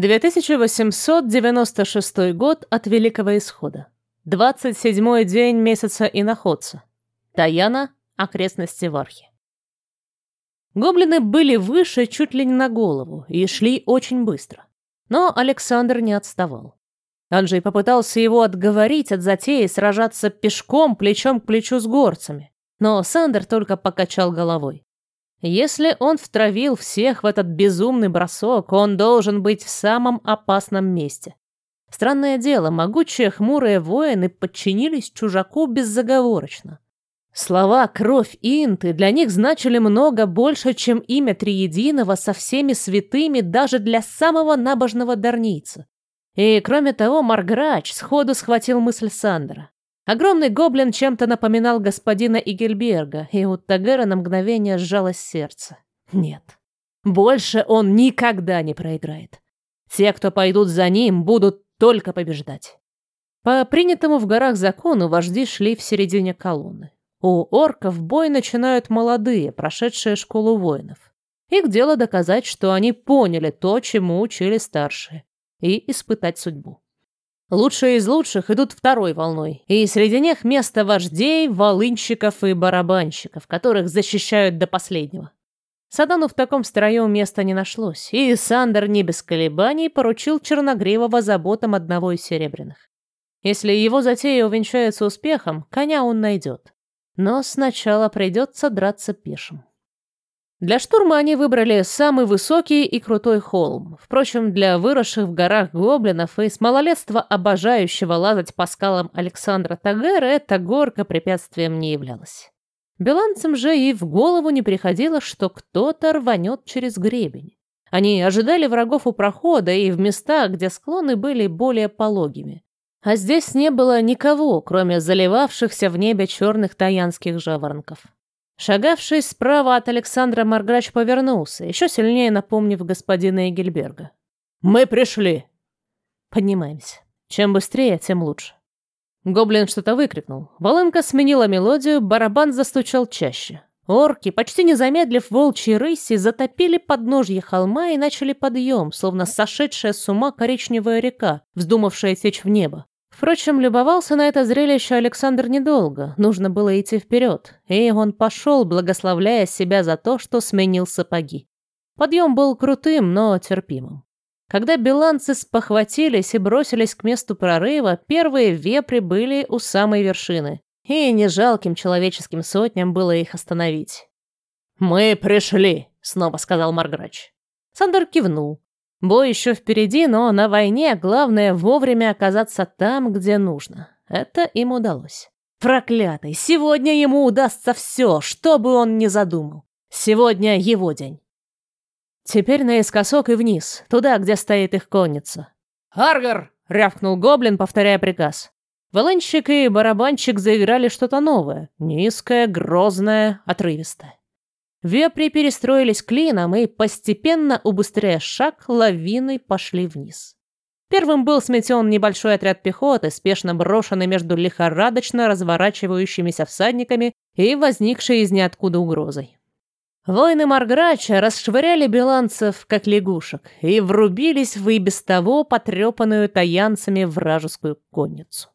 2896 год от Великого Исхода. 27-й день месяца Иноходца. Таяна, окрестности Вархи. Гоблины были выше чуть ли не на голову и шли очень быстро. Но Александр не отставал. Анджей попытался его отговорить от затеи сражаться пешком плечом к плечу с горцами. Но Сандер только покачал головой. Если он втравил всех в этот безумный бросок, он должен быть в самом опасном месте. Странное дело, могучие хмурые воины подчинились чужаку беззаговорочно. Слова «кровь Инты» для них значили много больше, чем имя Триединого со всеми святыми даже для самого набожного дарнийца. И, кроме того, Марграч сходу схватил мысль Сандера. Огромный гоблин чем-то напоминал господина Игельберга, и у Тагера на мгновение сжалось сердце. Нет, больше он никогда не проиграет. Те, кто пойдут за ним, будут только побеждать. По принятому в горах закону вожди шли в середине колонны. У орков бой начинают молодые, прошедшие школу воинов. Их дело доказать, что они поняли то, чему учили старшие, и испытать судьбу. Лучшие из лучших идут второй волной, и среди них место вождей, волынщиков и барабанщиков, которых защищают до последнего. Садану в таком строю места не нашлось, и Сандер не без колебаний поручил Черногривого заботам одного из серебряных. Если его затея увенчается успехом, коня он найдет. Но сначала придется драться пешим. Для штурма они выбрали самый высокий и крутой холм. Впрочем, для выросших в горах гоблинов и с малолетства обожающего лазать по скалам Александра Тагера эта горка препятствием не являлась. Беланцам же и в голову не приходило, что кто-то рванет через гребень. Они ожидали врагов у прохода и в местах, где склоны были более пологими. А здесь не было никого, кроме заливавшихся в небе черных таянских жаворонков. Шагавший справа от Александра Марграч повернулся, еще сильнее напомнив господина Эгельберга. «Мы пришли!» «Поднимаемся. Чем быстрее, тем лучше». Гоблин что-то выкрикнул. Волынка сменила мелодию, барабан застучал чаще. Орки, почти не замедлив волчьи рыси, затопили подножье холма и начали подъем, словно сошедшая с ума коричневая река, вздумавшая течь в небо. Впрочем, любовался на это зрелище Александр недолго, нужно было идти вперед, и он пошел, благословляя себя за то, что сменил сапоги. Подъем был крутым, но терпимым. Когда беланцы спохватились и бросились к месту прорыва, первые вепри были у самой вершины, и не жалким человеческим сотням было их остановить. «Мы пришли», — снова сказал Марграч. Сандер кивнул. Бой еще впереди, но на войне главное вовремя оказаться там, где нужно. Это им удалось. Проклятый, сегодня ему удастся все, что бы он ни задумал. Сегодня его день. Теперь наискосок и вниз, туда, где стоит их конница. «Аргар!» — рявкнул гоблин, повторяя приказ. Волынщик и барабанщик заиграли что-то новое, низкое, грозное, отрывистое. Вепри перестроились клином и, постепенно убыстряя шаг, лавиной пошли вниз. Первым был сметен небольшой отряд пехоты, спешно брошенный между лихорадочно разворачивающимися всадниками и возникшей из ниоткуда угрозой. Воины Марграча расшвыряли беланцев, как лягушек, и врубились в и без того потрепанную таянцами вражескую конницу.